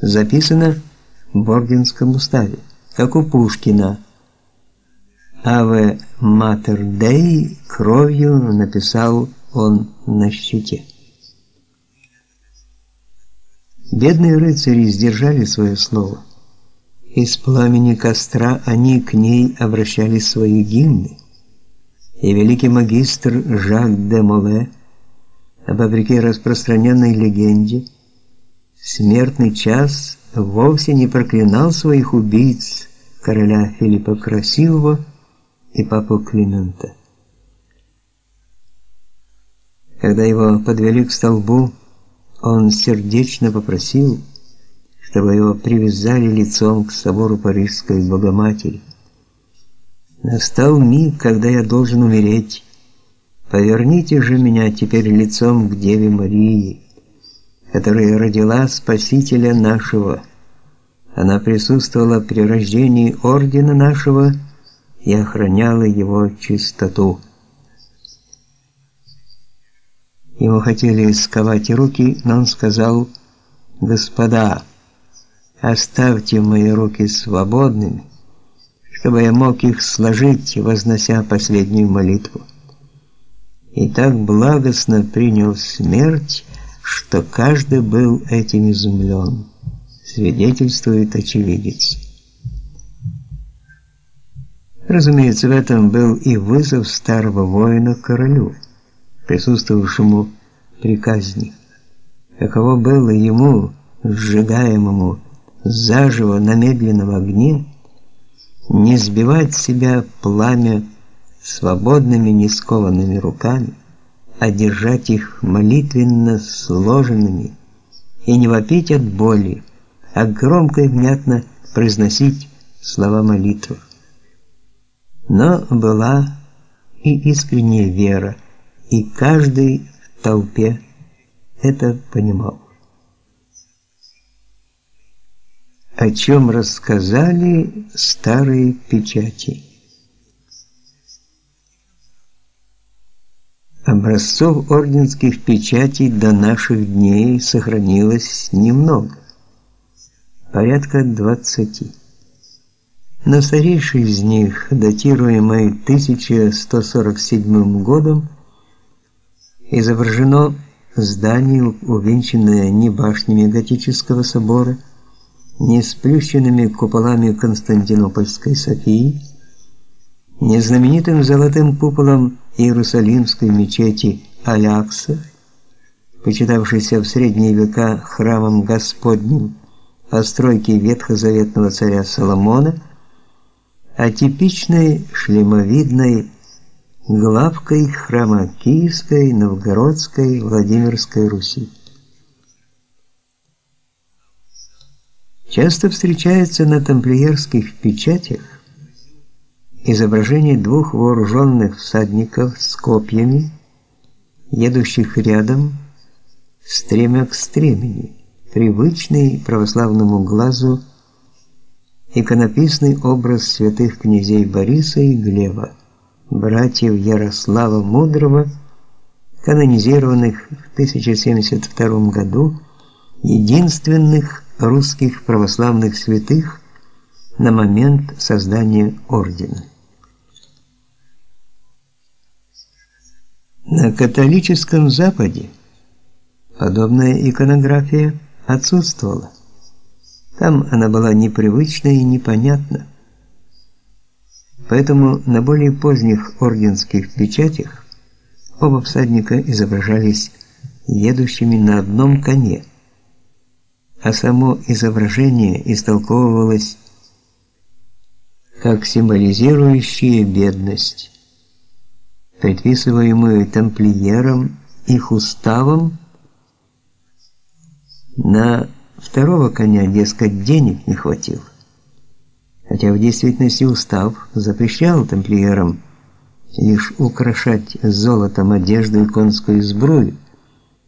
записано в Орденском уставе, как у Пушкина. Аве Матер Дей кровью написал он на щите. Бедные рыцари сдержали свое слово. Из пламени костра они к ней обращали свои гимны. И великий магистр Жак де Моле, вопреки распространенной легенде, смертный час вовсе не проклинал своих убийц, короля Филиппа Красивого и папу Климента. Когда его подвели к столбу, он сердечно попросил, чтобы его привязали лицом к собору Парижской Богоматери. Настал миг, когда я должен умереть. Поверните же меня теперь лицом к Деве Марии, которая родила Спасителя нашего. Она присутствовала при рождении ордена нашего и охраняла его чистоту. Ему хотели сковать руки, но он сказал: "Господа, оставьте мои руки свободными, чтобы я мог их сложить, вознося последнюю молитву". И так благостно принял смерть, что каждый был этим изумлен. Свидетельствует очевидец. Разумеется, в этом был и вызов старого воина королю присутствовавшему при казни. Каково было ему, сжигаемому заживо на медленном огне, не сбивать себя пламя свободными, не скованными руками, а держать их молитвенно сложенными и не вопить от боли, а громко и внятно произносить слова молитвы. Но была и искренняя вера, и каждый в толпе это понимал. О чем рассказали старые печати. Образцов орденских печатей до наших дней сохранилось немного, порядка 20. Но старейший из них, датируемый 1147 годом, изображено здание, увенчанное не башнями готического собора, не сплющенными куполами Константинопольской Софии, не знаменитым золотым куполом Иерусалимской мечети Алякса, почитавшейся в средние века храмом Господним, постройки ветхозаветного царя Соломона, а типичной шлемовидной главкой храма Киевской, Новгородской, Владимирской Руси. Часто встречается на тамплиерских печатях изображение двух вооруженных всадников с копьями, едущих рядом, стремя к стремени, привычный православному глазу иконописный образ святых князей Бориса и Глеба братьев Ярослава Мудрого, канонизированных в 1072 году, единственных русских православных святых на момент создания ордена. На католическом Западе подобная иконография отсутствовала. Там она была непривычна и непонятна. Поэтому на более поздних орденских печатях оба всадника изображались едущими на одном коне, а само изображение истолковывалось как символизирующее бедность, предписываемую тамплиерам их уставом на второго коня, дескать, денег не хватило хотя в действительности устав запрещал тамплиерам лишь украшать золотом одежду и конскую сбрую,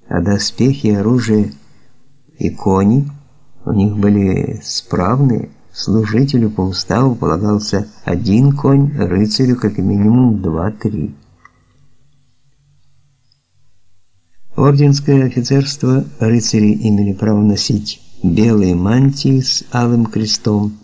а доспехи, оружие и кони у них были справные. Служителю по уставу полагался один конь, рыцарю как минимум два-три. Орденское офицерство рыцари имели право носить белой мантии с алым крестом,